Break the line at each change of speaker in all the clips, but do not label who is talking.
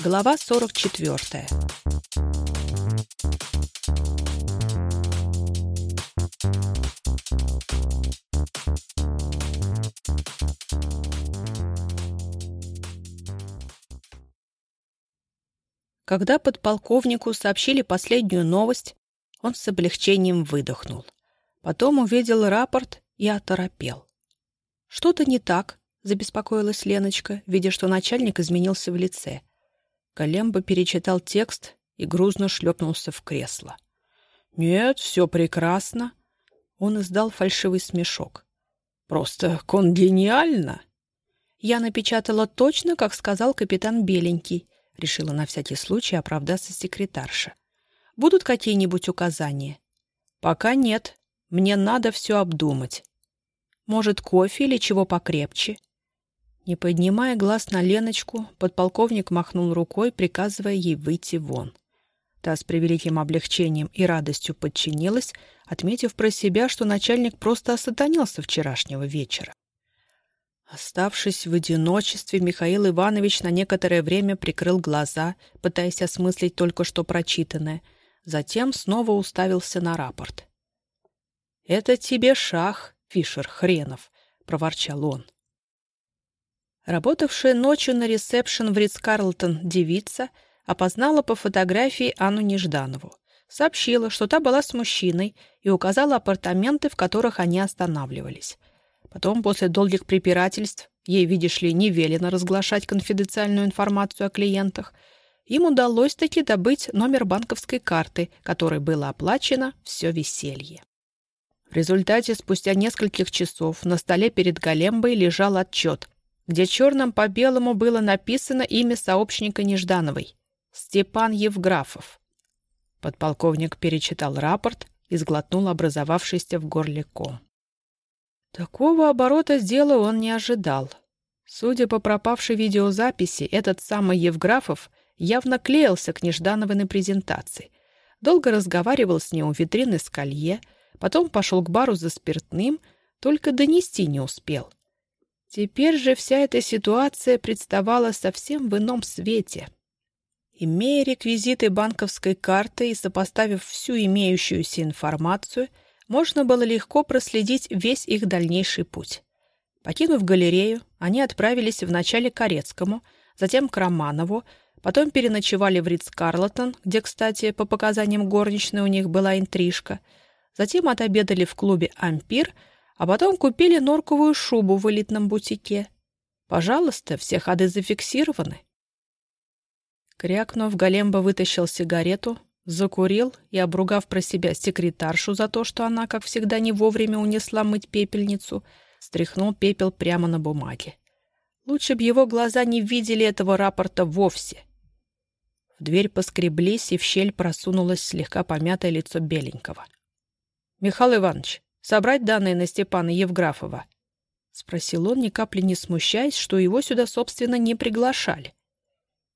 Глава 44. Когда подполковнику сообщили последнюю новость, он с облегчением выдохнул. Потом увидел рапорт и оторопел. «Что-то не так», — забеспокоилась Леночка, видя, что начальник изменился в лице. Колембо перечитал текст и грузно шлепнулся в кресло. «Нет, все прекрасно». Он издал фальшивый смешок. «Просто конгениально!» «Я напечатала точно, как сказал капитан Беленький», — решила на всякий случай оправдаться секретарша. «Будут какие-нибудь указания?» «Пока нет. Мне надо все обдумать. Может, кофе или чего покрепче?» Не поднимая глаз на Леночку, подполковник махнул рукой, приказывая ей выйти вон. Та с превеликим облегчением и радостью подчинилась, отметив про себя, что начальник просто осатанился вчерашнего вечера. Оставшись в одиночестве, Михаил Иванович на некоторое время прикрыл глаза, пытаясь осмыслить только что прочитанное, затем снова уставился на рапорт. «Это тебе шах, Фишер хренов!» — проворчал он. Работавшая ночью на ресепшн в Ридс-Карлтон девица опознала по фотографии Анну Нежданову. Сообщила, что та была с мужчиной и указала апартаменты, в которых они останавливались. Потом, после долгих препирательств, ей, видишь ли, не велено разглашать конфиденциальную информацию о клиентах, им удалось таки добыть номер банковской карты, которой было оплачено все веселье. В результате, спустя нескольких часов, на столе перед Голембой лежал отчет, где черным по белому было написано имя сообщника Неждановой — Степан Евграфов. Подполковник перечитал рапорт и сглотнул образовавшийся в горле ком. Такого оборота дела он не ожидал. Судя по пропавшей видеозаписи, этот самый Евграфов явно клеился к Неждановой на презентации. Долго разговаривал с ней у витрины с колье, потом пошел к бару за спиртным, только донести не успел — Теперь же вся эта ситуация представала совсем в ином свете. Имея реквизиты банковской карты и сопоставив всю имеющуюся информацию, можно было легко проследить весь их дальнейший путь. Покинув галерею, они отправились вначале к Корецкому, затем к Романову, потом переночевали в Ридс-Карлотон, где, кстати, по показаниям горничной у них была интрижка, затем отобедали в клубе «Ампир», а потом купили норковую шубу в элитном бутике. Пожалуйста, все ходы зафиксированы. Крякнув, Големба вытащил сигарету, закурил и, обругав про себя секретаршу за то, что она, как всегда, не вовремя унесла мыть пепельницу, стряхнул пепел прямо на бумаге. Лучше б его глаза не видели этого рапорта вовсе. В дверь поскреблись, и в щель просунулось слегка помятое лицо Беленького. — Михаил Иванович, собрать данные на Степана Евграфова?» — спросил он, ни капли не смущаясь, что его сюда, собственно, не приглашали.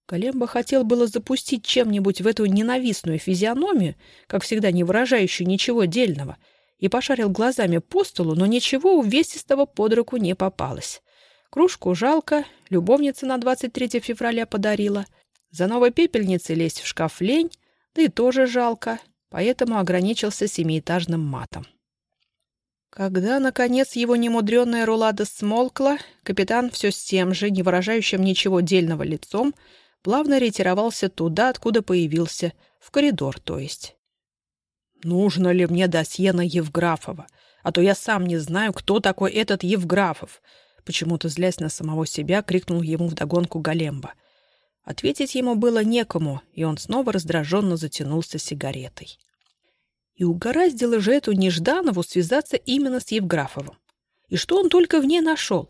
Колембо хотел было запустить чем-нибудь в эту ненавистную физиономию, как всегда не выражающую ничего дельного, и пошарил глазами по столу, но ничего увесистого под руку не попалось. Кружку жалко, любовница на 23 февраля подарила. За новой пепельницей лезть в шкаф лень, да и тоже жалко, поэтому ограничился семиэтажным матом. Когда, наконец, его немудренная рулада смолкла, капитан все с тем же, не выражающим ничего дельного лицом, плавно ретировался туда, откуда появился, в коридор, то есть. «Нужно ли мне досье на Евграфова? А то я сам не знаю, кто такой этот Евграфов!» Почему-то, злясь на самого себя, крикнул ему вдогонку Големба. Ответить ему было некому, и он снова раздраженно затянулся сигаретой. И угораздило же эту Нежданову связаться именно с Евграфовым. И что он только в ней нашел?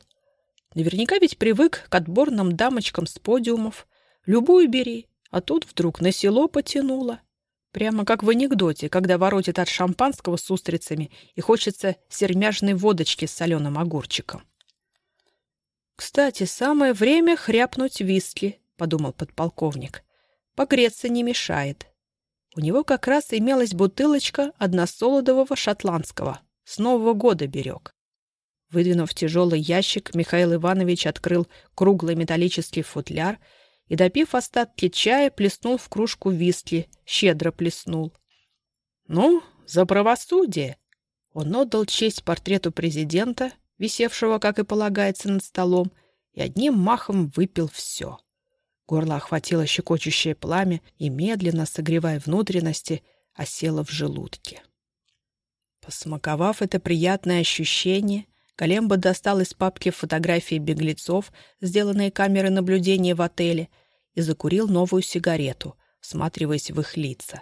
Наверняка ведь привык к отборным дамочкам с подиумов. Любую бери, а тут вдруг на село потянуло. Прямо как в анекдоте, когда воротит от шампанского с устрицами и хочется сермяжной водочки с соленым огурчиком. «Кстати, самое время хряпнуть виски», — подумал подполковник. «Погреться не мешает». У него как раз имелась бутылочка односолодового шотландского. С Нового года берег. Выдвинув тяжелый ящик, Михаил Иванович открыл круглый металлический футляр и, допив остатки чая, плеснул в кружку виски, щедро плеснул. «Ну, за правосудие!» Он отдал честь портрету президента, висевшего, как и полагается, над столом, и одним махом выпил все. Горло охватило щекочущее пламя и, медленно согревая внутренности, осело в желудке. Посмаковав это приятное ощущение, Колембо достал из папки фотографии беглецов, сделанные камерой наблюдения в отеле, и закурил новую сигарету, всматриваясь в их лица.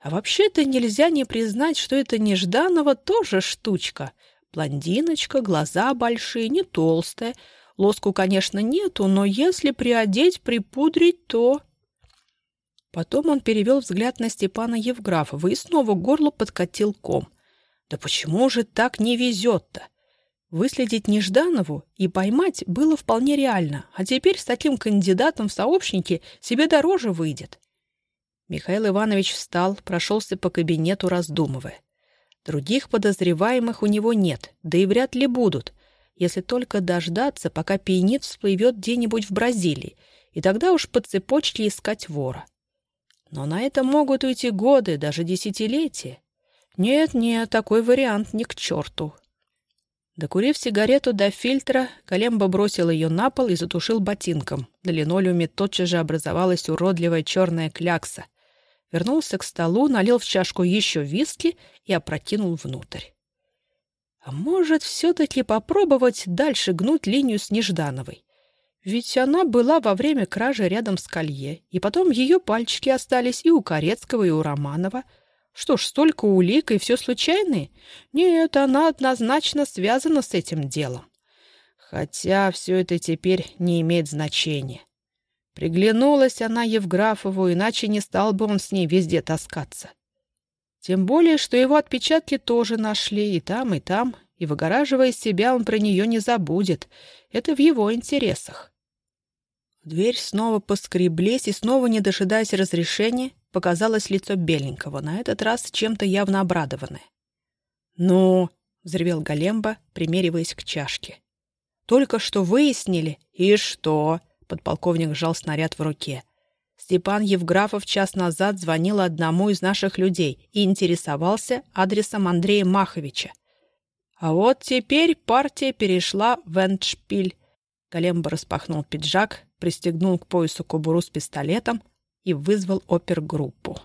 А вообще-то нельзя не признать, что это Нежданова тоже штучка. Блондиночка, глаза большие, не толстая. Лоску, конечно, нету, но если приодеть, припудрить, то... Потом он перевел взгляд на Степана Евграфова и снова горло подкатил ком. Да почему же так не везет-то? Выследить Нежданову и поймать было вполне реально, а теперь с таким кандидатом в сообщники себе дороже выйдет. Михаил Иванович встал, прошелся по кабинету, раздумывая. Других подозреваемых у него нет, да и вряд ли будут, если только дождаться, пока пиенит всплывет где-нибудь в Бразилии, и тогда уж по цепочке искать вора. Но на это могут уйти годы, даже десятилетия. Нет-нет, такой вариант ни к черту. Докурив сигарету до фильтра, Колембо бросил ее на пол и затушил ботинком. На линолеуме тотчас же образовалась уродливая черная клякса. Вернулся к столу, налил в чашку еще виски и опрокинул внутрь. А может, все-таки попробовать дальше гнуть линию с Неждановой? Ведь она была во время кражи рядом с колье, и потом ее пальчики остались и у Корецкого, и у Романова — что ж, столько улик и все случайные? Нет, она однозначно связана с этим делом. Хотя все это теперь не имеет значения. Приглянулась она Евграфову, иначе не стал бы он с ней везде таскаться. Тем более, что его отпечатки тоже нашли и там, и там, и, выгораживая себя, он про нее не забудет. Это в его интересах. Дверь снова поскреблись, и снова, не дожидаясь разрешения, показалось лицо Беленького, на этот раз чем-то явно обрадованное. «Ну!» — взревел Галемба, примериваясь к чашке. «Только что выяснили. И что?» — подполковник сжал снаряд в руке. Степан Евграфов час назад звонил одному из наших людей и интересовался адресом Андрея Маховича. А вот теперь партия перешла в Эндшпиль. Галемба распахнул пиджак, пристегнул к поясу кобуру с пистолетом, и вызвал опергруппу.